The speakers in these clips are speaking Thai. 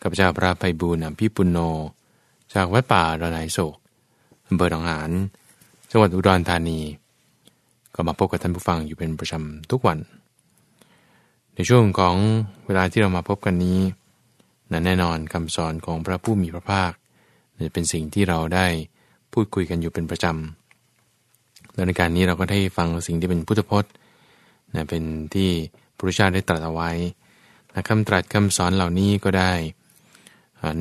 ข้าพเจ้าพระไพบูลอภิปุโน จากวัดป่าระนายโศกอำเภอหนองหานจังหวัดอุดรธานี ก็มาพบกับท่านผู้ฟังอยู่เป็นประจำทุกวัน ในช่วงของเวลาที่เรามาพบกันนี้นั้นแน่นอนคำสอนของพระผู้มีพระภาคจะเป็นสิ่งที่เราได้พูดคุยกันอยู่เป็นประจำและในการนี้เราก็ได้ฟังสิ่งที่เป็นพุทธพจน์นะเป็นที่พระพุทธเจ้าได้ตรัสเอาไว้นะคำตรัสคำสอนเหล่านี้ก็ได้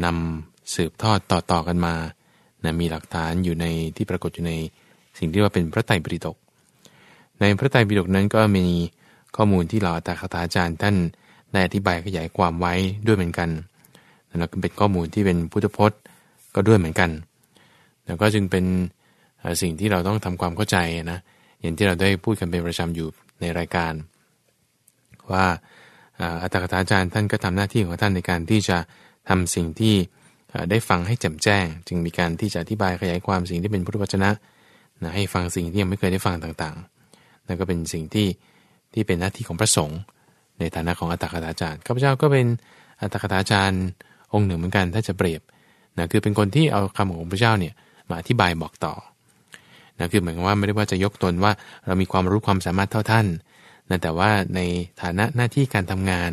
นำสืบทอดต่อๆกันมานะมีหลักฐานอยู่ในที่ปรากฏอยู่ในสิ่งที่ว่าเป็นพระไตรปิฎกในพระไตรปิฎกนั้นก็มีข้อมูลที่เราตาคาถาจารย์ท่านได้อธิบายขยายความไว้ด้วยเหมือนกันแล้วก็เป็นข้อมูลที่เป็นพุทธพจน์ก็ด้วยเหมือนกัน แล้วก็จึงเป็นสิ่งที่เราต้องทำความเข้าใจนะอย่างที่เราได้พูดกันเป็นประจำอยู่ในรายการ ว่าอัตถกถาจารย์ท่านก็ทำหน้าที่ของท่านในการที่จะ ทำสิ่งที่ได้ฟังให้แจ่มแจ้ง จึงมีการที่จะอธิบายขยายความสิ่งที่เป็นพุทธวจนะนะให้ฟังสิ่งที่ยังไม่เคยได้ฟังต่างๆนั่นก็เป็นสิ่งที่ที่เป็นหน้าที่ของพระสงฆ์ในฐานะของอัตถกถาจารย์ข้าพเจ้าก็เป็นอัตถกถาจารย์องค์หนึ่งเหมือนกันถ้าจะเปรียบนะคือเป็นคนที่เอาคำของพระเจ้าเนี่ยมาอธิบายบอกต่อนะคือเหมือนว่าไม่ได้ว่าจะยกตนว่าเรามีความรู้ความสามารถเท่าท่านนะแต่ว่าในฐานะหน้าที่การทำงาน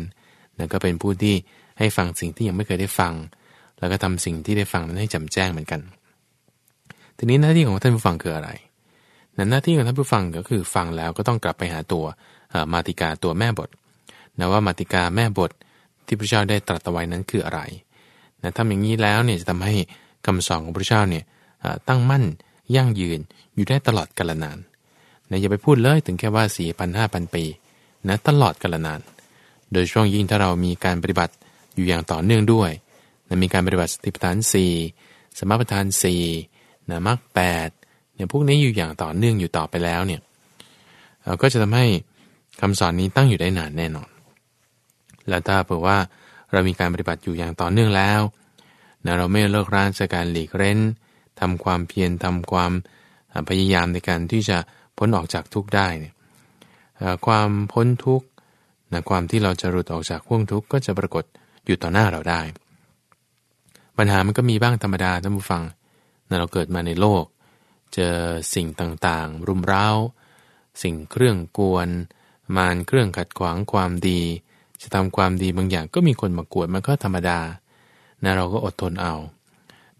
นะก็เป็นผู้ที่ ให้ฟังสิ่งที่ยังไม่เคยได้ฟัง แล้วก็ทำสิ่งที่ได้ฟังนั้นให้จำแจ้งเหมือนกัน ทีนี้หน้าที่ของท่านผู้ฟังคืออะไรนั้นหน้าที่ของท่านผู้ฟังก็คือฟังแล้วก็ต้องกลับไปหาตัวมาติกาตัวแม่บทนะว่ามาติกาแม่บทที่พระเจ้าได้ตรัสไว้นั้นคืออะไรนะทำอย่างนี้แล้วเนี่ยจะทำให้คำสอนของพระเจ้าเนี่ยตั้งมั่นยั่งยืนอยู่ได้ตลอดกาลนานนะอย่าไปพูดเลยถึงแค่ว่าสี่พันห้าพันปีนะตลอดกาลนาน โดยช่วงยิ่งถ้าเรามีการปฏิบัติ อยู่อย่างต่อเนื่องด้วยนะมีการปฏิบัติสติปัฏฐานสี่สมปัฏฐานสี่นะมรรคแปดเนี่ยพวกนี้อยู่อย่างต่อเนื่องอยู่ต่อไปแล้วเนี่ยก็จะทำให้คำสอนนี้ตั้งอยู่ได้นานแน่นอน แล้วถ้าเผื่อว่าเรามีการปฏิบัติอยู่อย่างต่อเนื่องแล้วนะเราไม่เลิกร้านจากการหลีกเร้นทำความเพียรทำความพยายามในการที่จะพ้นออกจากทุกข์ได้เนี่ยความพ้นทุกข์นะความที่เราจะหลุดออกจากห่วงทุกข์ก็จะปรากฏ อยู่ต่อหน้าเราได้ ปัญหามันก็มีบ้างธรรมดาท่านผู้ฟังนะเราเกิดมาในโลก เจอสิ่งต่างๆ รุมเร้า สิ่งเครื่องกวน มารเครื่องขัดขวางความดี จะทำความดีบางอย่างก็มีคนมากวดมันก็ธรรมดานะเราก็อดทนเอา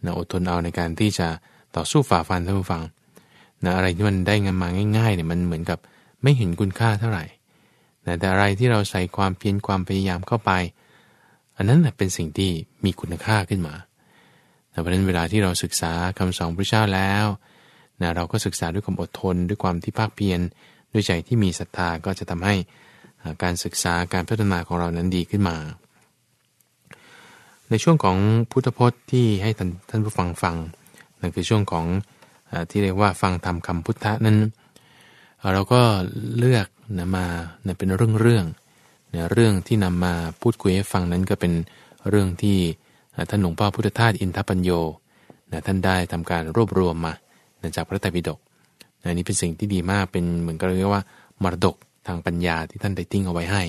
นะอดทนเอาในการที่จะต่อสู้ฝ่าฟันท่านผู้ฟังนะอะไรที่มันได้เงินมาง่ายๆเนี่ยมันเหมือนกับไม่เห็นคุณค่าเท่าไหร่นะแต่อะไรที่เราใส่ความเพียรความพยายามเข้าไป อันนั้นเป็นสิ่งที่มีคุณค่าขึ้นมาเพราะนั้นเวลาที่เราศึกษาคำสอนพระเจ้าแล้วนะเราก็ศึกษาด้วยความอดทน ด้วยความที่ภาคเพียรด้วยใจที่มีศรัทธาก็จะทำให้การศึกษาการพัฒนาของเรานั้นดีขึ้นมา ในช่วงของพุทธพจน์ที่ให้ท่านท่านผู้ฟังฟังนั่นคือช่วงของอที่เรียกว่าฟังธรรมคำพุทธะนั้น เราก็เลือกนะมานะเป็นเรื่องเรื่อง เรื่องที่นำมาพูดคุยให้ฟังนั้นก็เป็นเรื่องที่ท่านหลวงพ่อพุทธทาสอินทปัญโยนะท่านได้ทำการรวบรวมมาจากพระไตรปิฎกนะนี้เป็นสิ่งที่ดีมากเป็นเหมือนกับเรียกว่ามรดกทางปัญญาที่ท่านได้ทิ้งเอาไว้ให้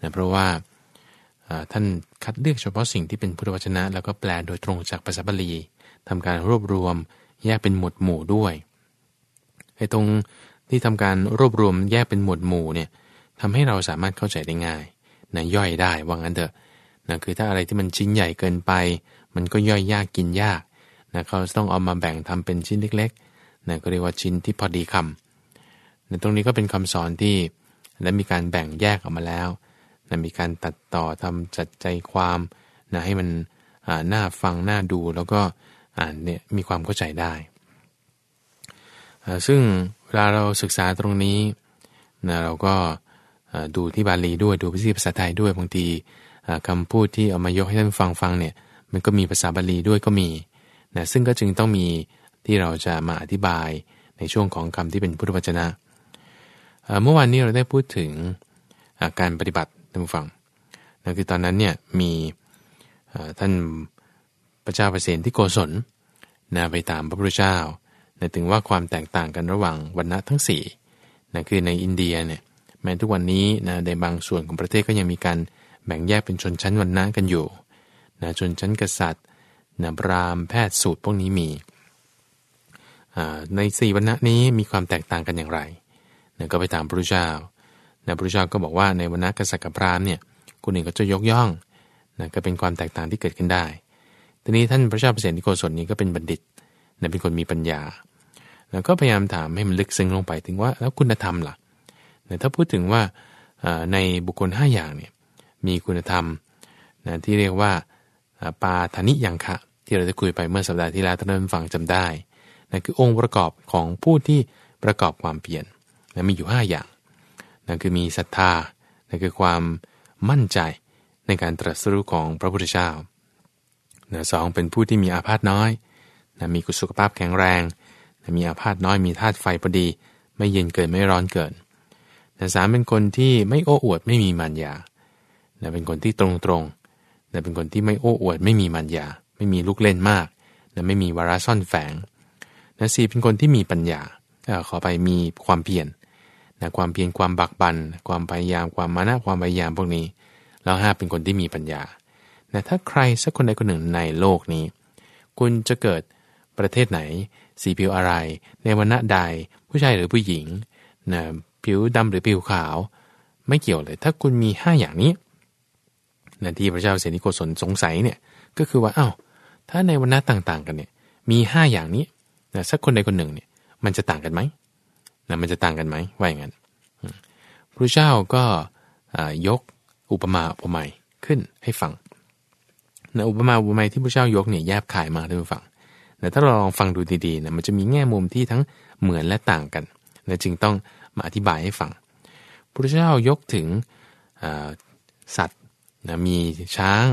นะเพราะว่าท่านคัดเลือกเฉพาะสิ่งที่เป็นพุทธวจนะ แล้วก็แปลโดยตรงจากภาษาบาลีทำการรวบรวมแยกเป็นหมวดหมู่ด้วยไอ้ตรงที่ทำการรวบรวมแยกเป็นหมวดหมู่เนี่ย ทำให้เราสามารถเข้าใจได้ง่ายนะย่อยได้ว่างั้นเถอะนะคือถ้าอะไรที่มันชิ้นใหญ่เกินไป มันก็ย่อยยากกินยากนะเขาต้องเอามาแบ่งทำเป็นชิ้นเล็กๆนะก็เรียกว่าชิ้นที่พอดีคำนะตรงนี้ก็เป็นคำสอนที่และมีการแบ่งแยกออกมาแล้วนะมีการตัดต่อทำจัดใจความนะให้มันน่าฟังน่าดูแล้วก็อ่านเนี่ยมีความเข้าใจได้ ซึ่งเวลาเราศึกษาตรงนี้นะเราก็ ดูที่บาลีด้วยดูที่ภาษาไทยด้วยบางทีคำพูดที่เอามายกให้ท่านฟังฟังเนี่ยมันก็มีภาษาบาลีด้วยก็มีนะซึ่งก็จึงต้องมีที่เราจะมาอธิบายในช่วงของคำที่เป็นพุทธวจนะเมื่อวานนี้เราได้พูดถึงการปฏิบัติท่านผู้ฟังนั่นคือตอนนั้นเนี่ยมีท่านพระเจ้าเปรตที่โกศลนะไปตามพระพุทธเจ้านะถึงว่าความแตกต่างกันระหว่างวันณะทั้ง4นะคือในอินเดียเนี่ย ม้ทุกวันนี้นะในบางส่วนของประเทศก็ยังมีการแบ่งแยกเป็นชนชั้นวันณะกันอยู่นะชนชั้นกษัตริย์นะพราหมณ์แพทย์สูตรพวกนี้มี ในสี่วรรณะนี้มีความแตกต่างกันอย่างไรนะก็ไปถามพระพุทธเจ้านะพระพุทธเจ้าก็บอกว่าในวรรณะกษัตริย์กับพราหมณ์เนี่ยคนหนึ่งก็จะยกย่องนะก็เป็นความแตกต่างที่เกิดขึ้นได้ ทีนี้ท่านพระเจ้าเปรตนิโกศลนี้ก็เป็นบัณฑิตนะเป็นคนมีปัญญา แล้วก็พยายามถามให้มันลึกซึ้งลงไปถึงว่าแล้วคุณธรรมล่ะนะ ถ้าพูดถึงว่าในบุคคล 5 อย่างเนี่ยมีคุณธรรมนะที่เรียกว่าปาธนิยังคะที่เราได้คุยไปเมื่อสัปดาห์ที่แล้วท่านฟังจำได้นั่นคือองค์ประกอบของผู้ที่ประกอบความเปลี่ยนนะมีอยู่ 5 อย่างนั่นคือมีศรัทธานั่นคือความมั่นใจในการตรัสรู้ของพระพุทธเจ้านะสองเป็นผู้ที่มีอาพาธน้อยนะมีสุขภาพแข็งแรงนะมีอาพาธน้อยมีธาตุไฟพอดี ไม่เย็นเกินไม่ร้อนเกิน นะสามเป็นคนที่ไม่โอ้อวดไม่มีมัญญานะเป็นคนที่ตรงตรงนะเป็นคนที่ไม่โอ้อวดไม่มีมัญญาไม่มีลูกเล่นมากนะไม่มีวาระซ่อนแฝงนะสี่เป็นคนที่มีปัญญาขอไปมีความเพียรนะความเพียรความบักบัน ความพยายามความมานะความพยายามพวกนี้ แล้วห้าเป็นคนที่มีปัญญานะถ้าใครสักคนใดคนหนึ่งในโลกนี้ คุณจะเกิดประเทศไหน สีผิวอะไร ในวันณะใด ผู้ชายหรือผู้หญิงนะ ผิวดำหรือผิวขาว ไม่เกี่ยวเลย ถ้าคุณมีห้าอย่างนี้นะที่พระเจ้าเสนิโกศลสงสัยเนี่ยก็คือว่าอา้าวถ้าในวันณะต่างๆ กันเนี่ยมีห้าอย่างนี้นะสักคนใดคนหนึ่งเนี่ยมันจะต่างกันไหมนะมันจะต่างกันไหมว่าอย่างนั้นพระเจ้าก็ยกอุปมาอุปไมยขึ้นให้ฟังนะอุปมาอุปไมยที่พระเจ้ายกเนี่ยแยบขายมาท่านผู้ฟังแต่ถ้าเราลองฟังดูดีๆนะมันจะมีแง่มุมที่ทั้งเหมือนและต่างกันนะจึงต้อง มาอธิบายให้ฟังพระเจ้ายกถึงสัตว์นะมีช้าง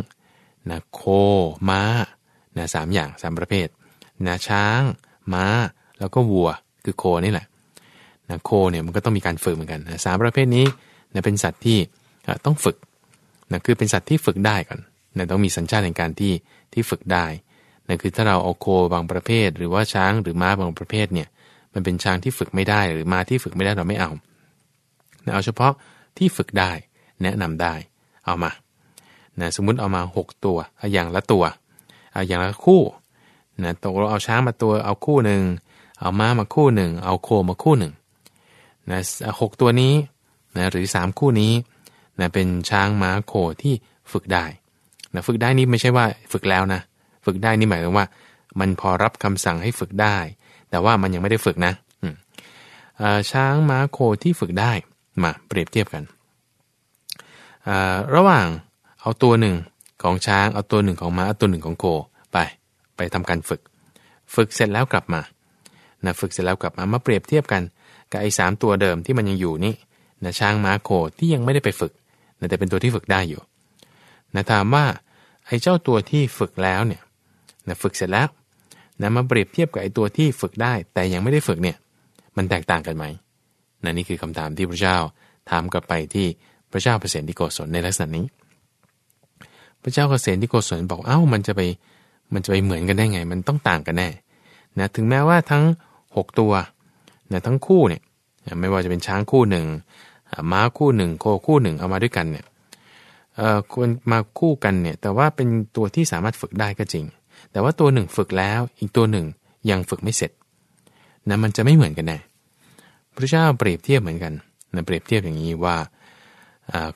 นะโคม้านะสามอย่างสามประเภทนะช้าง ม้า แล้วก็วัวคือโคนี่แหละนะโคเนี่ยมันก็ต้องมีการฝึกเหมือนกันนะสามประเภทนี้นะเป็นสัตว์ที่ต้องฝึกนะคือเป็นสัตว์ที่ฝึกได้ก่อนนะต้องมีสัญชาติในการที่ที่ฝึกได้นะคือถ้าเราเอาโคบางประเภท หรือว่าช้างหรือม้าบางประเภทเนี่ย มันเป็นช้างที่ฝึกไม่ได้หรือมาที่ฝึกไม่ได้เราไม่เอาเอาเฉพาะที่ฝึกได้แนะนำได้เอามานะสมมุติเอามา 6 ตัวอย่างละตัวเอาอย่างละคู่นะตกเราเอาช้างมาตัวเอาคู่หนึ่งเอาม้ามาคู่หนึ่งเอาโคมาคู่หนึ่งนะหกตัวนี้นะหรือ 3 คู่นี้นะเป็นช้างม้าโคที่ฝึกได้นะฝึกได้นี่ไม่ใช่ว่าฝึกแล้วนะ ฝึกได้นี่หมายถึงว่า มันพอรับคำสั่งให้ฝึกได้ แต่ว่ามันยังไม่ได้ฝึกนะช้างม้าโคที่ฝึกได้มาเปรียบเทียบกัน ระหว่างเอาตัวหนึ่งของช้างเอาตัวหนึ่งของม้าเอาตัวหนึ่งของโคไป ไปทำการฝึก ฝึกเสร็จแล้วกลับมานะฝึกเสร็จแล้วกลับมามาเปรียบเทียบกันกับไอ้สามตัวเดิมที่มันยังอยู่นี่นะช้างม้าโคที่ยังไม่ได้ไปฝึกนะแต่เป็นตัวที่ฝึกได้อยู่นะถามว่าไอ้เจ้าตัวที่ฝึกแล้วเนี่ยนะฝึกเสร็จแล้ว นะมาเปรียบเทียบกับไอ้ตัวที่ฝึกได้ แต่ยังไม่ได้ฝึกเนี่ย มันแตกต่างกันไหมนะนี่คือคำถามที่พระเจ้าถามกลับไปที่พระเจ้าเปรตที่โกศลในลักษณะนี้ พระเจ้าเกษตรที่โกศลบอกเอ้ามันจะไปมันจะไปเหมือนกันได้ไง มันต้องต่างกันแน่นะถึงแม้ว่าทั้ง 6 ตัวนะทั้งคู่เนี่ยไม่ว่าจะเป็นช้างคู่หนึ่งม้าคู่หนึ่งโคคู่หนึ่งเอามาด้วยกันเนี่ยเอ่อควรมาคู่กันเนี่ยแต่ว่าเป็นตัวที่สามารถฝึกได้ก็จริง แต่ว่าตัวหนึ่งฝึกแล้วอีกตัวหนึ่งยังฝึกไม่เสร็จนะมันจะไม่เหมือนกันแน่พระเจ้าเปรียบเทียบเหมือนกันนะเปรียบเทียบอย่างนี้ว่า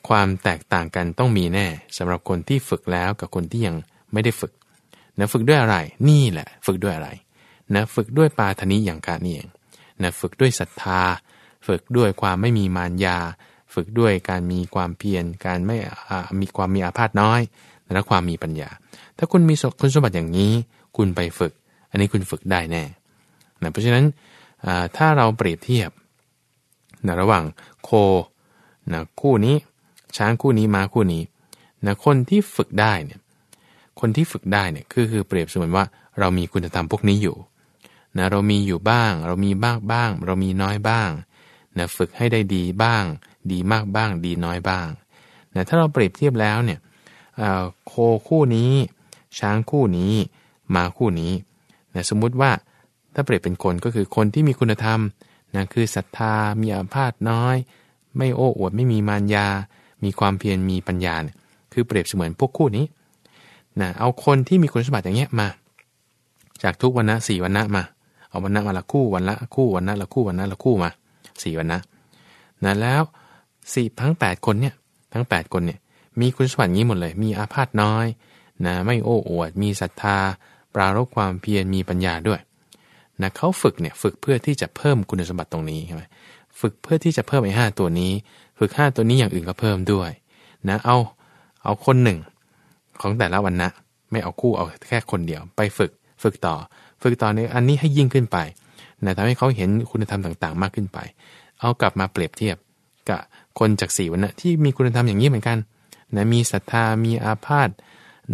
ความแตกต่างกันต้องมีแน่สำหรับคนที่ฝึกแล้วกับคนที่ยังไม่ได้ฝึกนะฝึกด้วยอะไร นี่แหละ ฝึกด้วยอะไรนะฝึกด้วยปาธนิอย่างกานี่เองนะฝึกด้วยศรัทธา ฝึกด้วยความไม่มีมารยา ฝึกด้วยการมีความเพียรการไม่มีความมีอาพาธน้อย และความมีปัญญา ถ้าคุณมีคุณสมบัติอย่างนี้ คุณไปฝึก อันนี้คุณฝึกได้แน่นะเพราะฉะนั้นถ้าเราเปรียบเทียบนะระหว่างโคนะคู่นี้ ช้างคู่นี้ม้าคู่นี้นะคนที่ฝึกได้เนี่ยคนที่ฝึกได้เนี่ยคือคือเปรียบเสมือนว่าเรามีคุณธรรมพวกนี้อยู่นะเรามีอยู่บ้าง เรามีบ้างบ้าง เรามีน้อยบ้างนะฝึกให้ได้ดีบ้าง ดีมากบ้าง ดีน้อยบ้างนะถ้าเราเปรียบเทียบแล้วเนี่ยโคคู่นี้ ช้างคู่นี้มาคู่นี้นะสมมุติว่าถ้าเปรียบเป็นคนก็คือคนที่มีคุณธรรมนะคือศรัทธา มีอาพาธน้อย ไม่โอ้อวดไม่มีมารยา มีความเพียรมีปัญญาเนี่ยคือเปรียบเสมือนพวกคู่นี้นะเอาคนที่มีคุณสมบัติอย่างเงี้ยมา จากทุกวันนะสี่วันนะมา เอาวันนะมาละคู่วันละคู่วันนะละคู่วันนะละคู่มาสี่วันนะนะแล้วสี่ทั้งแปดคนเนี่ยทั้งแปดคนเนี่ยมีคุณสมบัติงี้หมดเลย มีอาพาธน้อย นะไม่โอ้อวด มีศรัทธา ปรารบความเพียรมีปัญญาด้วยนะเขาฝึกเนี่ยฝึกเพื่อที่จะเพิ่มคุณสมบัติตรงนี้ใช่ไหมฝึกเพื่อที่จะเพิ่มไอ้ห้าตัวนี้ ฝึกห้าตัวนี้อย่างอื่นก็เพิ่มด้วยนะเอาเอาคนหนึ่งของแต่ละวันนะไม่เอาคู่เอาแค่คนเดียว ไปฝึกฝึกต่อ ฝึกต่อในอันนี้ให้ยิ่งขึ้นไปนะทำให้เขาเห็นคุณธรรมต่างๆ มากขึ้นไป เอากลับมาเปรียบเทียบกับคนจากสี่วันนะที่มีคุณธรรมอย่างนี้เหมือนกันนะมีศรัทธามีอาพาธ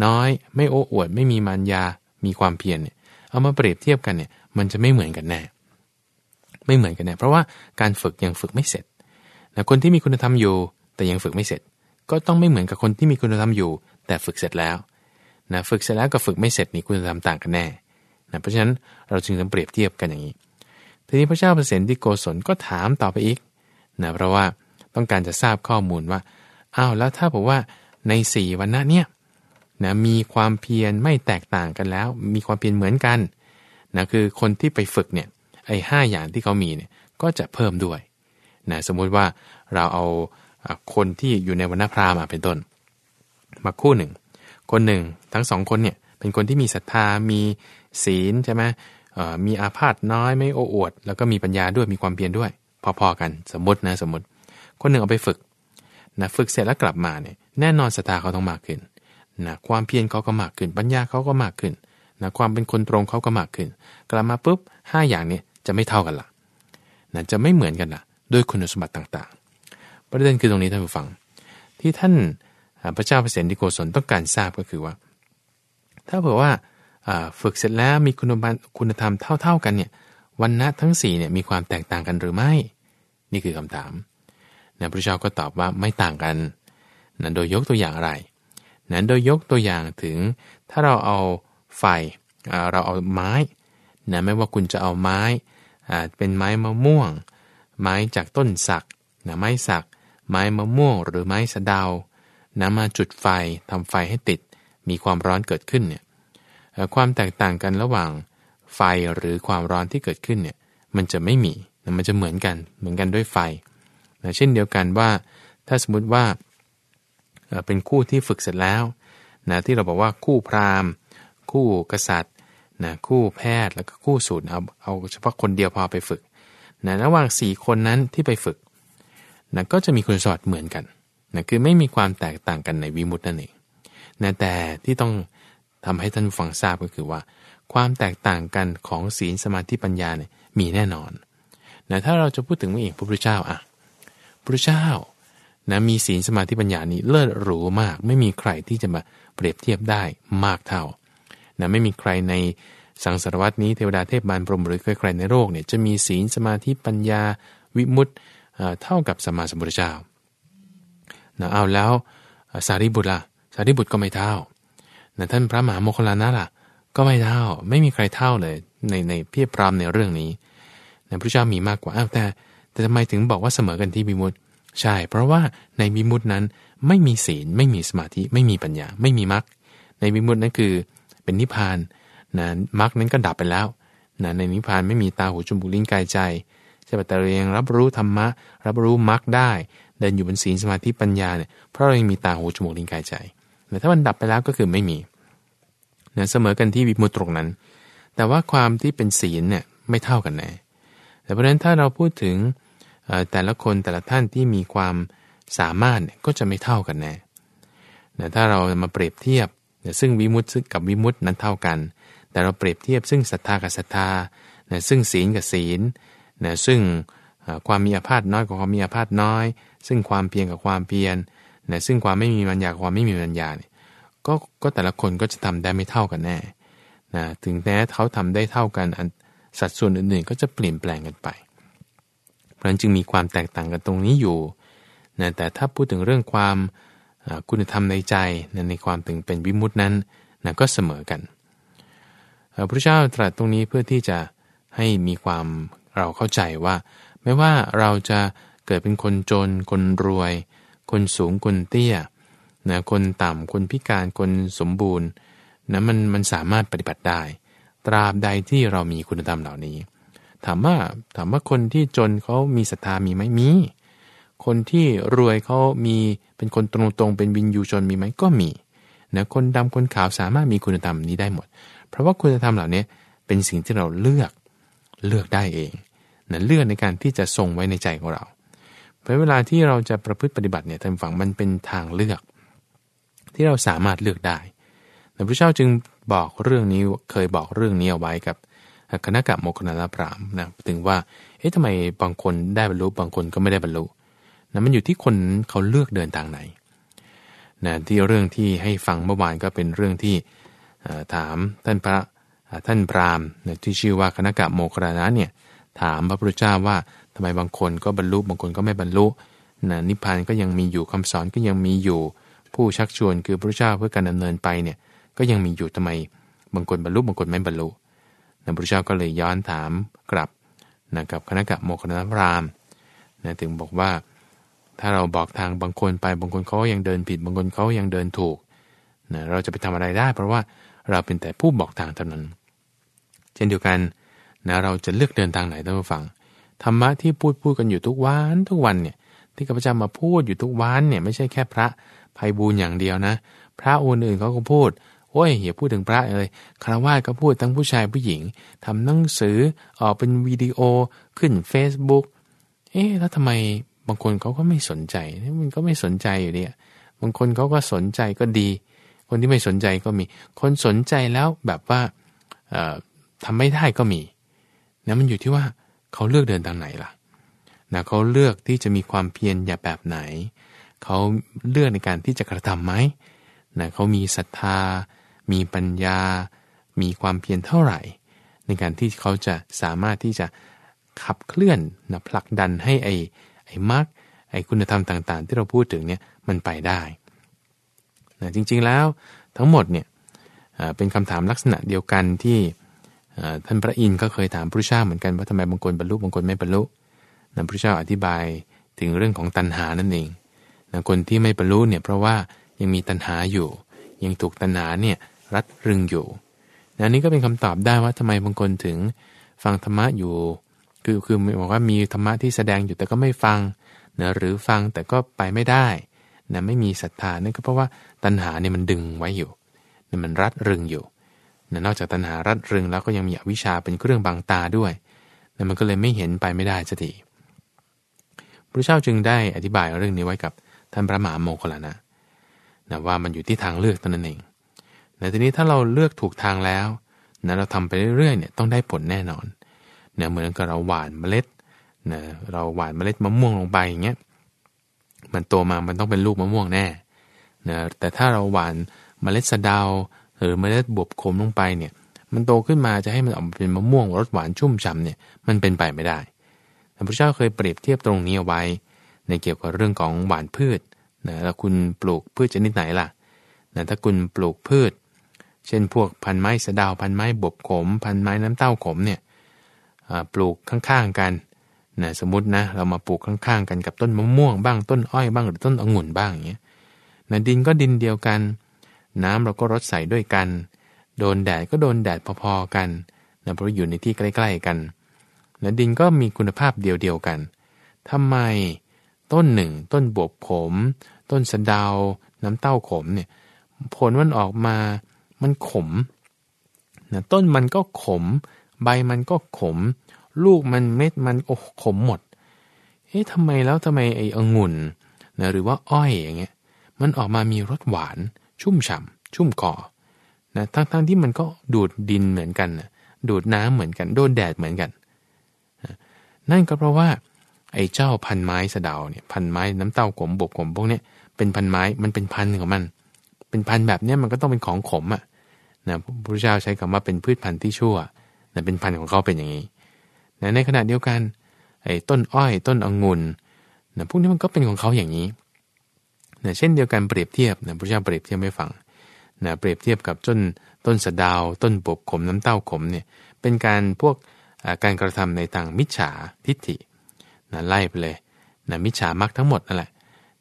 น้อย ไม่โอ้อวด ไม่มีมารยา มีความเพียรเนี่ยเอามาเปรียบเทียบกันเนี่ยมันจะไม่เหมือนกันแน่ ไม่เหมือนกันแน่เพราะว่าการฝึกยังฝึกไม่เสร็จนะคนที่มีคุณธรรมอยู่ แต่ยังฝึกไม่เสร็จ ก็ต้องไม่เหมือนกับคนที่มีคุณธรรมอยู่ แต่ฝึกเสร็จแล้วนะฝึกเสร็จแล้วกับฝึกไม่เสร็จนี่คุณธรรมต่างกันแน่นะเพราะฉะนั้นเราจึงต้องเปรียบเทียบกันอย่างนี้ทีนี้พระเจ้าเปรตที่โกศลก็ถามต่อไปอีกนะเพราะว่าต้องการจะทราบข้อมูลว่าอ้าวแล้วถ้าบอกว่าในสี่วันนะเนี่ย นะมีความเพียรไม่แตกต่างกันแล้ว มีความเพียรเหมือนกันนะคือคนที่ไปฝึกเนี่ยไอ้ห้าอย่างที่เขามีเนี่ยก็จะเพิ่มด้วยนะสมมุติว่าเราเอาคนที่อยู่ในวันณพราหมาเป็นต้น มาคู่หนึ่ง คนหนึ่งทั้งสองคนเนี่ยเป็นคนที่มีศรัทธามีศีลใช่ไหมมีอาพาธน้อยไม่โอ้อวด แล้วก็มีปัญญาด้วยมีความเพียรด้วย พอๆกันสมมตินะสมมติ คนหนึ่งเอาไปฝึกนะฝึกเสร็จแล้วกลับมาเนี่ยแน่นอนศรัทธาเขาต้องมากขึ้น นะความเพียรเขาก็มากขึ้น ปัญญาเขาก็มากขึ้นนะความเป็นคนตรงเขาก็มากขึ้น กลับมาปุ๊บห้าอย่างนี้จะไม่เท่ากันละนะจะไม่เหมือนกันละด้วยคุณสมบัติต่างๆ ประเด็นคือตรงนี้ท่านผู้ฟัง ที่ท่านพระเจ้าเปรตที่โกศลต้องการทราบก็คือว่า ถ้าเผื่อว่าฝึกเสร็จแล้วมีคุณบัคุณธรรมเท่า ๆกันเนี่ยวันนะทั้ง4เนี่ยมีความแตกต่างกันหรือไม่ นี่คือคำถามนะพระเจ้าก็ตอบว่าไม่ต่างกันนะโดยยกตัวอย่างอะไร นะโดยยกตัวอย่างถึงถ้าเราเอาไฟเราเอาไม้นะไม่ว่าคุณจะเอาไม้เป็นไม้มะม่วง ไม้จากต้นสักนะไม้สัก ไม้มะม่วง หรือไม้สะเดานะมาจุดไฟทำไฟให้ติด มีความร้อนเกิดขึ้นเนี่ยความแตกต่างกันระหว่างไฟหรือความร้อนที่เกิดขึ้นเนี่ยมันจะไม่มี มันจะเหมือนกัน เหมือนกันด้วยไฟนะเช่นเดียวกันว่า ถ้าสมมุติว่า เป็นคู่ที่ฝึกเสร็จแล้วนะที่เราบอกว่าคู่พราหมณ์ คู่กษัตริย์นะคู่แพทย์แล้วก็คู่สูตรเอาเอาเฉพาะคนเดียวพอไปฝึกนะระหว่าง 4 คนนั้นที่ไปฝึกนะก็จะมีคุณสมบัติเหมือนกันนะคือไม่มีความแตกต่างกันในวิมุตตินั่นเองนะแต่ที่ต้องทำให้ท่านฟังทราบก็คือว่า ความแตกต่างกันของศีลสมาธิปัญญาเนี่ยมีแน่นอนนะถ้าเราจะพูดถึงเองพระพุทธเจ้าอะพระพุทธเจ้า นะมีศีลสมาธิปัญญานี้เลิศหรูมาก ไม่มีใครที่จะมาเปรียบเทียบได้มากเท่านะไม่มีใครในสังสารวัตนี้เทวดาเทพบาลพรหมหรือใครในโลกเนี่ยจะมีศีลสมาธิปัญญาวิมุตต์เท่ากับสมมาสมุทรเจ้านะเอาแล้วสารีบุตรล่ะสารีบุตรก็ไม่เท่านะท่านพระมหาโมคลานะล่ะ ก็ไม่เท่า ไม่มีใครเท่าเลยในในเพียบพรามในเรื่องนี้นะพระเจ้ามีมากกว่าอ้าวแต่แต่ทำไมถึงบอกว่าเสมอกันที่วิมุตต ใช่ เพราะว่าในวิมุตต์นั้นไม่มีศีล ไม่มีสมาธิ ไม่มีปัญญา ไม่มีมรรค ในวิมุตต์นั้นคือเป็นนิพพานนะมรรคนั้นก็ดับไปแล้วนะในนิพพานไม่มีตาหูจมูกลิ้นกายใจใช่ปะแต่เรายังรับรู้ธรรมะ รับรู้มรรคได้ เดินอยู่บนศีลสมาธิปัญญาเนี่ย เพราะเรายังมีตาหูจมูกลิ้นกายใจ แต่ถ้ามันดับไปแล้วก็คือไม่มีนะเสมอกันที่วิมุตตรงนั้น แต่ว่าความที่เป็นศีลเนี่ยไม่เท่ากันแน่แต่เพราะฉะนั้นถ้าเราพูดถึง แต่ละคนแต่ละท่านที่มีความสามารถก็จะไม่เท่ากันแน่ถ้าเรามาเปรียบเทียบซึ่งวิมุตต์กับวิมุตต์นั้นเท่ากัน แต่เราเปรียบเทียบซึ่งศรัทธากับศรัทธาซึ่งศีลกับศีลซึ่งความมีอาพาธน้อยกับความมีอาพาธน้อย ซึ่งความเพียรกับความเพียรซึ่งความไม่มีปัญญากความไม่มีปัญญาเนี่ยก็ก็แต่ละคนก็จะทำได้ไม่เท่ากันแน่นะถึงแม้เขาทำได้เท่ากันสัดส่วนอื่นๆ ก็จะเปลี่ยนแปลงกันไป ราะนั้นจึงมีความแตกต่างกันตรงนี้อยู่นะแต่ถ้าพูดถึงเรื่องความคุณธรรมในใจในความถึงเป็นวิมุตินั้นนะก็เสมอกันพระเจ้าตรัสตรงนี้เพื่อที่จะให้มีความเราเข้าใจว่า ไม่ว่าเราจะเกิดเป็นคนจน คนรวย คนสูงคนเตี้ยนะคนต่ำคนพิการคนสมบูรณ์นะมันมันสามารถปฏิบัติได้ ตราบใดที่เรามีคุณธรรมเหล่านี้ ถามว่าถามว่าคนที่จนเขามีศรัทธามีไหมมี คนที่รวยเขามีเป็นคนตรงๆ เป็นวินยูชนมีไหมก็มีนะคนดำคนขาวสามารถมีคุณธรรมนี้ได้หมด เพราะว่าคุณธรรมเหล่านี้เป็นสิ่งที่เราเลือกเลือกได้เองนะเลือกในการที่จะทรงไว้ในใจของเราเพราะเวลาที่เราจะประพฤติปฏิบัติเนี่ยท่านฝังมันเป็นทางเลือก ที่เราสามารถเลือกได้พระเจ้าจึงบอกเรื่องนี้เคยบอกเรื่องนี้เอาไว้กับ คณะกรรมโมคณลพรามนะถึงว่าเอ๊ะทำไมบางคนได้บรรลุบางคนก็ไม่ได้บรรลุนะมันอยู่ที่คนเขาเลือกเดินทางไหนนะที่เรื่องที่ให้ฟังเมื่อวานก็เป็นเรื่องที่ถามท่านพระท่านพรามณ์ที่ชื่อว่าคณะกะโมครานะเนี่ยถามพระพุทธเจ้าว่าทำไมบางคนก็บรรลุบางคนก็ไม่บรรลุนะนิพพานก็ยังมีอยู่คำสอนก็ยังมีอยู่ผู้ชักชวนคือพระเจ้าเพื่อการดำเนินไปเนี่ยก็ยังมีอยู่ทำไมบางคนบรรลุบางคนไม่บรรลุ นะพระเจ้าก็เลยย้อนถามกลับนะกับคณะกะโมคณะพราหมณ์นะถึงบอกว่า ถ้าเราบอกทางบางคนไปบางคนเขายังเดินผิด บางคนเขายังเดินถูกนะเราจะไปทำอะไรได้ เพราะว่าเราเป็นแต่ผู้บอกทางเท่านั้น เช่นเดียวกันนะเราจะเลือกเดินทางไหนต้องฟังธรรมะที่พูดพูดกันอยู่ทุกวันทุกวันเนี่ยที่ข้าพเจ้ามาพูดอยู่ทุกวันเนี่ยไม่ใช่แค่พระภัยบูญอย่างเดียวนะ พระอื่นเขาก็พูด โอ้ยอย่าพูดถึงพระเลยคารวะก็พูดทั้งผู้ชายผู้หญิงทำหนังสือออกเป็นวิดีโอขึ้น Facebook เอ๊ะแล้วทำไมบางคนเขาก็ไม่สนใจมันก็ไม่สนใจอยู่เนี่ยบางคนเขาก็สนใจก็ดี คนที่ไม่สนใจก็มี คนสนใจแล้วแบบว่าทำไม่ได้ก็มีนะมันอยู่ที่ว่าเขาเลือกเดินทางไหนล่ะนะเขาเลือกที่จะมีความเพียรอย่าแบบไหน เขาเลือกในการที่จะกระทำไหมนะเขามีศรัทธา มีปัญญา มีความเพียรเท่าไหร่ ในการที่เขาจะสามารถที่จะขับเคลื่อนนะผลักดันให้ไอ้ไอ้มรรคไอ้คุณธรรมต่าง ๆ ที่เราพูดถึงเนี่ยมันไปได้นะจริงๆแล้วทั้งหมดเนี่ยเป็นคำถามลักษณะเดียวกันที่ท่านพระอินทร์ก็เคยถามพระเจ้าเหมือนกันว่าทำไมบางคนบรรลุบางคนไม่บรรลุนะพระเจ้าอธิบายถึงเรื่องของตัณหานั่นเองนะคนที่ไม่บรรลุเนี่ยเพราะว่ายังมีตัณหาอยู่ ยังถูกตัณหาเนี่ย รัดรึงอยู่นะนี่ก็เป็นคำตอบได้ว่าทำไมบางคนถึงฟังธรรมะอยู่ คือคือบอกว่ามีธรรมะที่แสดงอยู่แต่ก็ไม่ฟังนะหรือฟังแต่ก็ไปไม่ได้นะไม่มีศรัทธานั่นก็เพราะว่าตัณหาเนี่ยมันดึงไว้อยู่นะมันรัดรึงอยู่นะนอกจากตัณหารัดรึงแล้วก็ยังมีอวิชชาเป็นเครื่องบังตาด้วยนะมันก็เลยไม่เห็นไปไม่ได้สักทีพระเจ้าจึงได้อธิบายเรื่องนี้ไว้กับท่านพระมหาโมคคลานะนะว่ามันอยู่ที่ทางเลือกตนนั้นเอง แต่ทีนี้ถ้าเราเลือกถูกทางแล้วนะเราทำไปเรื่อยๆเนี่ยต้องได้ผลแน่นอนเนี่ยเหมือนกับเราหว่านเมล็ดนะเราหว่านเมล็ดมะม่วงลงไปอย่างเงี้ยมันโตมามันต้องเป็นลูกมะม่วงแน่นะแต่ถ้าเราหว่านเมล็ดสะเดาหรือเมล็ดบวบขมลงไปเนี่ยมันโตขึ้นมาจะให้มันออกมาเป็นมะม่วงรสหวานชุ่มฉ่าเนี่ยมันเป็นไปไม่ได้พระเจ้าเคยเปรียบเทียบตรงนี้เอาไว้ ในเกี่ยวกับเรื่องของหวานพืชนะแล้วคุณปลูกพืชชนิดไหนล่ะนะถ้าคุณปลูกพืช เช่นพวกพันไม้สะดาวพันไม้บวบขม พันไม้น้ำเต้าขมเนี่ยปลูกข้างๆกันนะสมมตินะเรามาปลูกข้างๆกันกับต้นมะม่วงบ้างต้นอ้อยบ้างหรือต้นองุ่นบ้างอย่างเงี้ยนะดินก็ดินเดียวกัน น้ำเราก็รดใส่ด้วยกัน โดนแดดก็โดนแดดพอๆกันนะเพราะอยู่ในที่ใกล้ ๆกันนะดินก็มีคุณภาพเดียวๆกันทำไมต้นหนึ่ง ต้นบวบขม ต้นสะดาว น้ำเต้าขมเนี่ยผลมันออกมา มันขมนะต้นมันก็ขม ใบมันก็ขม ลูกมันเม็ดมันโอ้ขมหมดเอ๊ะทำไมแล้วทำไมไอ้องุ่นนะหรือว่าอ้อยอย่างเงี้ยมันออกมามีรสหวาน ชุ่มฉ่าชุ่มคอนะทั้งๆทที่มันก็ดูดดินเหมือนกันนะดูดน้ำเหมือนกัน โดนแดดเหมือนกัน นั่นก็เพราะว่า ไอ้เจ้าพันไม้สะดาเนี่ยพันไม้น้ำเต้าขมบกขมพวกเนี้ยเป็นพันไม้มันเป็นพันของมัน เป็นพันแบบเนี้ยมันก็ต้องเป็นของขมอะ่ะ นะพระพุทธเจ้าใช้คำว่าเป็นพืชพันธุ์ที่ชั่วนะเป็นพันธุ์ของเขาเป็นอย่างนี้นะในขณะเดียวกันไอ้ต้นอ้อยต้นองุ่นนะพวกนี้มันก็เป็นของเขาอย่างนี้นะเช่นเดียวกันเปรียบเทียบนะพระเจ้าเปรียบเทียบไม่ฟังนะเปรียบเทียบกับต้นต้นสะดาว ต้นบกขมน้ำเต้าขมเนี่ยเป็นการพวกการกระทำในทางมิจฉาทิฏฐินะไล่ไปเลยนะมิจฉามักทั้งหมดนั่นแหละ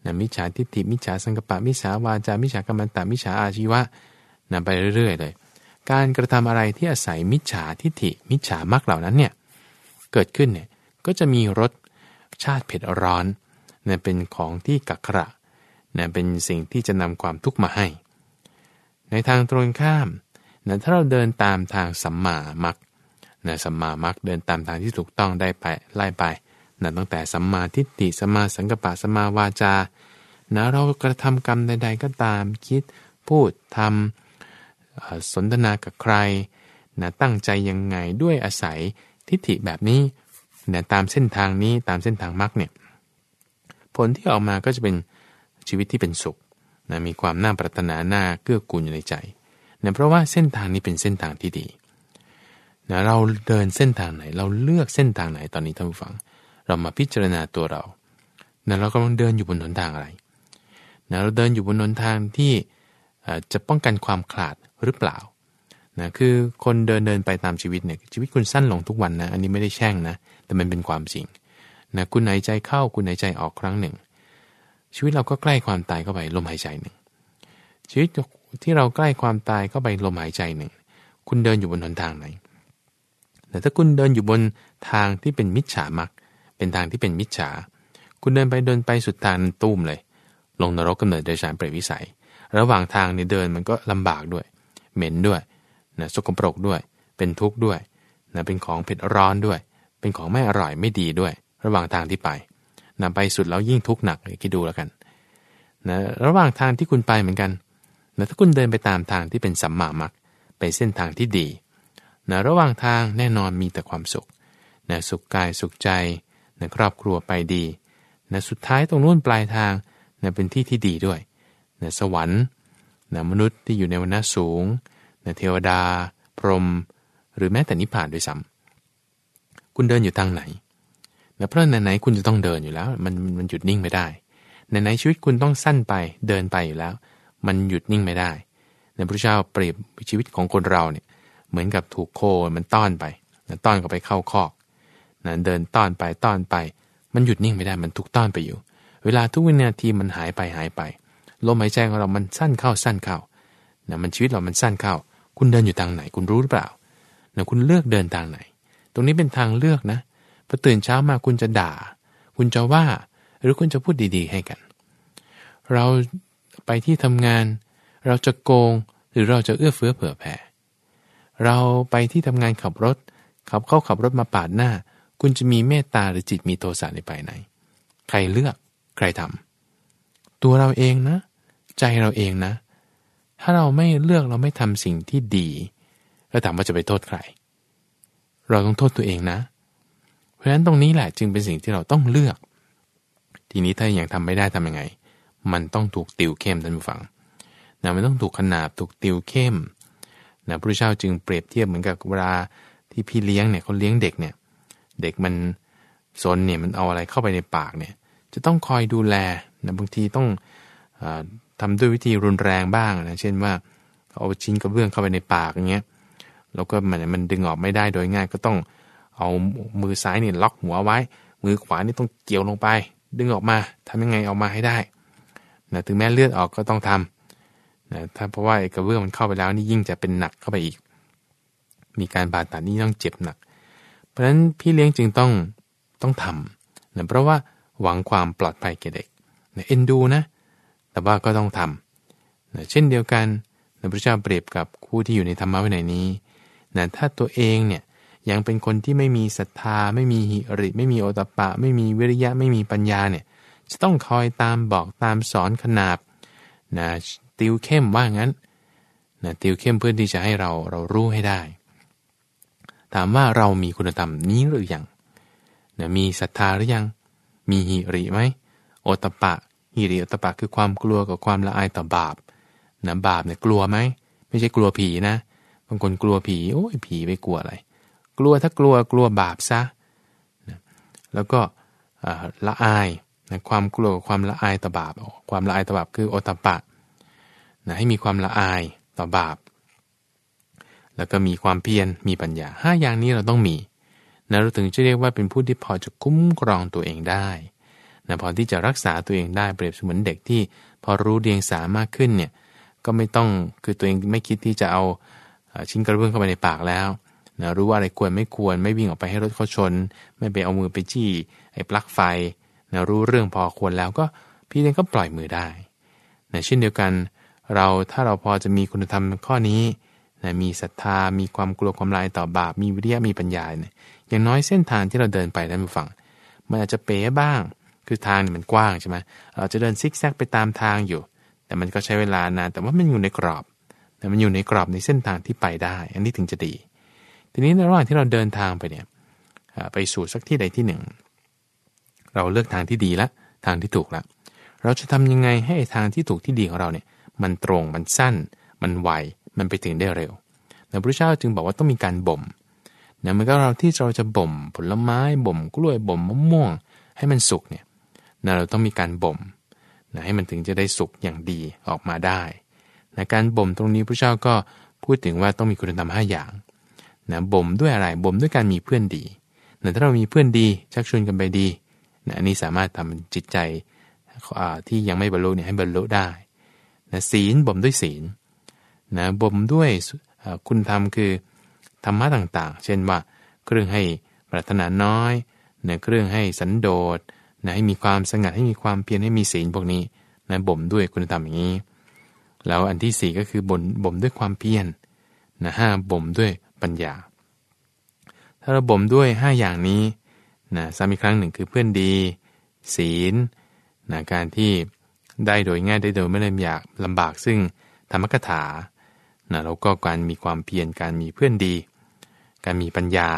นะมิจฉาทิฏฐิมิจฉาสังกปะมิจฉาวาจามิจฉากรรมตามิจฉาอาชีวะ นะไปเรื่อยๆเลย การกระทำอะไรที่อาศัยมิจฉาทิฏฐิมิจฉามักเหล่านั้นเนี่ยเกิดขึ้นเนี่ยก็จะมีรสชาติเผ็ดร้อนนะเป็นของที่กักขระนะเป็นสิ่งที่จะนำความทุกข์มาให้ ในทางตรงข้ามนะถ้าเราเดินตามทางสัมมามักนะสัมมามักเดินตามทางที่ถูกต้องได้ไปไล่ไปนะตั้งแต่สัมมาทิฏฐิสัมมาสังกัปปะสัมมาวาจานะเรากระทำกรรมใด ๆ ก็ตามคิด พูดทำ สนทนากับใครนะตั้งใจยังไงด้วยอาศัยทิฏฐิแบบนี้นะตามเส้นทางนี้ตามเส้นทางมรรคเนี่ยผลที่ออกมาก็จะเป็นชีวิตที่เป็นสุขนะมีความน่าปรารถนาหน้าเกื้อกูลอยู่ในใจนะเพราะว่าเส้นทางนี้เป็นเส้นทางที่ดีนะเราเดินเส้นทางไหน เราเลือกเส้นทางไหนตอนนี้ท่านผู้ฟัง เรามาพิจารณาตัวเรานะเรากำลังเดินอยู่บนหนทางอะไรนะเราเดินอยู่บนหนทางที่จะป้องกันความขาด หรือเปล่านะคือคนเดินเดินไปตามชีวิตเนี่ยชีวิตคุณสั้นลงทุกวันนะอันนี้ไม่ได้แช่งนะ แต่มันเป็นความจริงนะคุณหายใจเข้าคุณหายใจออกครั้งหนึ่ง ชีวิตเราก็ใกล้ความตายเข้าไปลมหายใจหนึ่งชีวิตที่เราใกล้ความตายเข้าไปลมหายใจหนึ่ง คุณเดินอยู่บนหนทางไหนแต่ถ้าคุณเดินอยู่บนทางที่เป็นมิจฉามักเป็นทางที่เป็นมิจฉา คุณเดินไปเดินไปสุดทางตุ้มเลย ลงนรกกำเนิดเดชานเปรตวิสัย ระหว่างทางเนี่ยเดินมันก็ลำบากด้วย เหม็นด้วยนะสกปรกด้วย เป็นทุกข์ด้วยนะเป็นของเผ็ดร้อนด้วย เป็นของไม่อร่อยไม่ดีด้วย ระหว่างทางที่ไปนะไปสุดแล้วยิ่งทุกข์หนักคิดดูแล้วกันนะระหว่างทางที่คุณไปเหมือนกันนะถ้าคุณเดินไปตามทางที่เป็นสัมมามักไปเส้นทางที่ดีนะระหว่างทางแน่นอนมีแต่ความสุขนะสุขกายสุขใจนะครอบครัวไปดีนะสุดท้ายตรงนู้นปลายทางนะเป็นที่ที่ดีด้วยนะสวรรค์ นะมนุษย์ที่อยู่ในวันณะสูงนะเทวดา พรหมหรือแม้แต่นิพพานด้วยซ้ำคุณเดินอยู่ทางไหนนะเพราะไหนๆคุณจะต้องเดินอยู่แล้ว มันมันหยุดนิ่งไม่ได้ไหนๆชีวิตคุณต้องสั้นไปเดินไปอยู่แล้ว มันหยุดนิ่งไม่ได้ในพระเจ้าเปรียบชีวิตของคนเราเนี่ยเหมือนกับถูกโคมันต้อนไปนะต้อนเข้าไปเข้าคอกนะเดินต้อนไปต้อนไป มันหยุดนิ่งไม่ได้มันถูกต้อนไปอยู่ เวลาทุกวินาทีมันหายไปหายไป ลมหายใจของเรามันสั้นเข้าสั้นเข้านะมันชีวิตเรามันสั้นเข้า คุณเดินอยู่ทางไหน คุณรู้หรือเปล่านะคุณเลือกเดินทางไหน ตรงนี้เป็นทางเลือกนะพอตื่นเช้ามาคุณจะด่า คุณจะว่า หรือคุณจะพูดดี ๆ ให้กัน เราไปที่ทำงาน เราจะโกงหรือเราจะเอื้อเฟื้อเผื่อแผ่ เราไปที่ทำงานขับรถ ขับเข้าขับรถมาปาดหน้า คุณจะมีเมตตาหรือจิตมีโทสะในไปไหนใครเลือกใครทำตัวเราเองนะ ใจเราเองนะ ถ้าเราไม่เลือกเราไม่ทำสิ่งที่ดีแล้วถามว่าจะไปโทษใคร เราต้องโทษตัวเองนะ เพราะฉะนั้นตรงนี้แหละจึงเป็นสิ่งที่เราต้องเลือก ทีนี้ถ้าย่างทำไม่ได้ทํำยังไง มันต้องถูกติวเข้มท่านผู้ฟังนะมันต้องถูกขนาบถูกติวเข้มนะพระเจ้าจึงเปรียบเทียบเหมือนกับเวลาที่พี่เลี้ยงเนี่ยเขาเลี้ยงเด็กเนี่ยเด็กมันซนเนี่ยมันเอาอะไรเข้าไปในปากเนี่ยจะต้องคอยดูแลนะบางทีต้องอทำด้วยวิธีรุนแรงบ้างนะเช่นว่าเอาชิ้นกระเบื้องเข้าไปในปากอย่างเงี้ยแล้วก็มันมันดึงออกไม่ได้โดยง่ายก็ต้องเอามือซ้ายนี่ล็อกหัวไว้ มือขวานี่ต้องเกี่ยวลงไป ดึงออกมาทำยังไงออกมาให้ได้นะถึงแม้เลือดออกก็ต้องทำนะถ้าเพราะว่าไอ้กระเบื้องมันเข้าไปแล้วนี่ยิ่งจะเป็นหนักเข้าไปอีก มีการบาดตัดนี่ต้องเจ็บหนัก เพราะฉะนั้นพี่เลี้ยงจึงต้องต้องทำนะเพราะว่าหวังความปลอดภัยแก่เด็กนะเอ็นดูนะ แต่ว่าก็ต้องทำนะเช่นเดียวกันนะพระเจ้าเปรียบกับคู่ที่อยู่ในธรรมะวินัยนี้นะถ้าตัวเองเนี่ยยังเป็นคนที่ไม่มีศรัทธา ไม่มีหิริ ไม่มีโอตปะ ไม่มีวิริยะไม่มีปัญญาเนี่ยจะต้องคอยตามบอกตามสอนขนาบนะติวเข้มว่างั้นนะติวเข้มเพื่อที่จะให้เราเรารู้ให้ได้ ถามว่าเรามีคุณธรรมนี้หรือยังนะมีศรัทธาหรือยัง มีหิริไหมโอตปะ หิริโอตปะคือความกลัวกับความละอายต่อบาปนะบาปเนี่ยกลัวไหมไม่ใช่กลัวผีนะบางคนกลัวผีโอ้ยผีไม่กลัวอะไร กลัวถ้ากลัวกลัวบาปซะนะแล้วก็ละอายนะความกลัวกับความละอายต่อบาป ความละอายต่อบาปคือโอตปะนะให้มีความละอายต่อบาป แล้วก็มีความเพียรมีปัญญาห้าอย่างนี้เราต้องมีนะเราถึงจะเรียกว่าเป็นผู้ที่พอจะคุ้มครองตัวเองได้ นะพอที่จะรักษาตัวเองได้เปรียบเสมือนเด็กที่ พอรู้เดียงสามากขึ้นเนี่ยก็ไม่ต้องคือตัวเองไม่คิดที่จะเอาชิ้นกระเบื้องเข้าไปในปากแล้วนะรู้ว่าอะไรควรไม่ควรไม่วิ่งออกไปให้รถเขาชน ไม่ไปเอามือไปจี้ไอ้ปลั๊กไฟนะรู้เรื่องพอควรแล้วก็พี่เองก็ปล่อยมือได้นะเช่นเดียวกัน เราถ้าเราพอจะมีคุณธรรมข้อนี้นะมีศรัทธา มีความกลัวความลายต่อบาป มีวิริยะ มีปัญญาเนี่ยอย่างน้อยเส้นทางที่เราเดินไปท่านผู้ฟัง มันอาจจะเป๋บ้าง คือทางนี่มันกว้างใช่ไหมเราจะเดินซิกแซกไปตามทางอยู่ แต่มันก็ใช้เวลานานแต่ว่ามันอยู่ในกรอบแต่มันอยู่ในกรอบในเส้นทางที่ไปได้ อันนี้ถึงจะดี ทีนี้ในระหว่างที่เราเดินทางไปเนี่ยไปสู่สักที่ใดที่หนึ่ง เราเลือกทางที่ดีละทางที่ถูกละเราจะทำยังไงให้ทางที่ถูกที่ดีของเราเนี่ยมันตรงมันสั้น มันไวมันไปถึงได้เร็วพระพุทธเจ้าจึงบอกว่าต้องมีการบ่มนะมันก็เราที่เราจะบ่มผลไม้บ่มกล้วยบ่มมะม่วง ให้มันสุกเนี่ย นะเราต้องมีการบ่มนะให้มันถึงจะได้สุกอย่างดีออกมาได้นะการบ่มตรงนี้พระเจ้าก็พูดถึงว่าต้องมีคุณธรรมห้าอย่างนะบ่มด้วยอะไรบ่มด้วยการมีเพื่อนดีนะถ้าเรามีเพื่อนดีชักชวนกันไปดีนะอันนี้สามารถทำจิตใจที่ยังไม่บรรลุเนี่ยให้บรรลุได้นะศีลบ่มด้วยศีลนะบ่มด้วยคุณธรรมคือธรรมะต่างๆ เช่นว่าเครื่องให้ปรารถนาน้อยเนะเครื่องให้สันโดษ นะให้มีความสงัดให้มีความเพียรให้มีศีลพวกนี้นะบ่มด้วยคุณธรรมอย่างนี้ แล้วอันที่สี่ก็คือบ่มบ่มด้วยความเพียรนะห้าบ่มด้วยปัญญา ถ้าเราบ่มด้วยห้าอย่างนี้นะซ้ำอีกครั้งหนึ่งคือเพื่อนดี ศีลนะการที่ได้โดยง่ายได้โดยไม่ได้อยากลำบากซึ่งธรรมกถานะแล้วก็การมีความเพียรการมีเพื่อนดี การมีปัญญา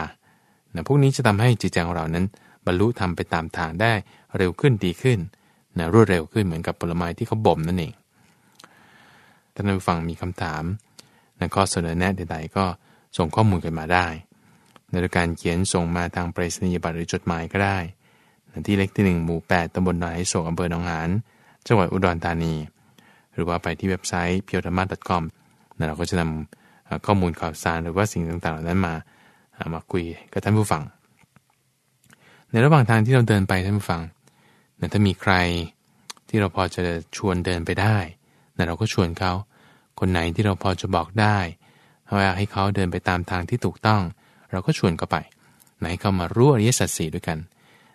นะพวกนี้จะทำให้จิตใจของเรานั้น บรรลุธรรมไปตามทางได้เร็วขึ้นดีขึ้นนะรวดเร็วขึ้นเหมือนกับผลไม้ที่เขาบ่มนั่นเองท่านผู้ฟังมีคำถามนะข้อเสนอแนะใดๆก็ส่งข้อมูลกันมาได้ในการเขียนส่งมาทางไปรษณียบัตรหรือจดหมายก็ได้ที่เล็กที่ 1 หมู่ 8ตำบลหนอยโศกอำเภอหนองหานจังหวัดอุดรธานี หรือว่าไปที่เว็บไซต์ p i o t h a m a c o m เราก็จะนำข้อมูลข่าวสารหรือว่าสิ่งต่างๆเหล่านั้นมา มาคุยกับท่านผู้ฟัง ในระหว่างทางที่เราเดินไปท่านผู้ฟังนี่ยถ้ามีใครที่เราพอจะชวนเดินไปได้เนี่ยเราก็ชวนเขา คนไหนที่เราพอจะบอกได้ว่าให้เขาเดินไปตามทางที่ถูกต้อง เราก็ชวนเขาไป ไหนเขามารู้อริยสัจสี่ด้วยกัน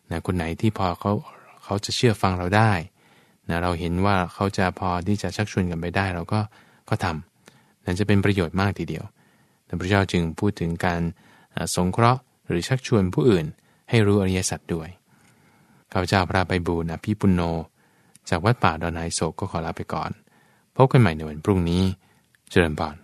นะคนไหนที่พอเขาเขาจะเชื่อฟังเราได้นะเราเห็นว่าเขาจะพอที่จะชักชวนกันไปได้ เราก็ก็ทำนั่นจะเป็นประโยชน์มากทีเดียวพระเจ้าจึงพูดถึงการสงเคราะห์หรือชักชวนผู้อื่น ให้รู้อริยสัจด้วยข้าพเจ้าพระไปบูรณพี่ปุณโญจากวัดป่าดอนไฮโศกก็ขอลาไปก่อน พบกันใหม่ในวันพรุ่งนี้ เจริญบาน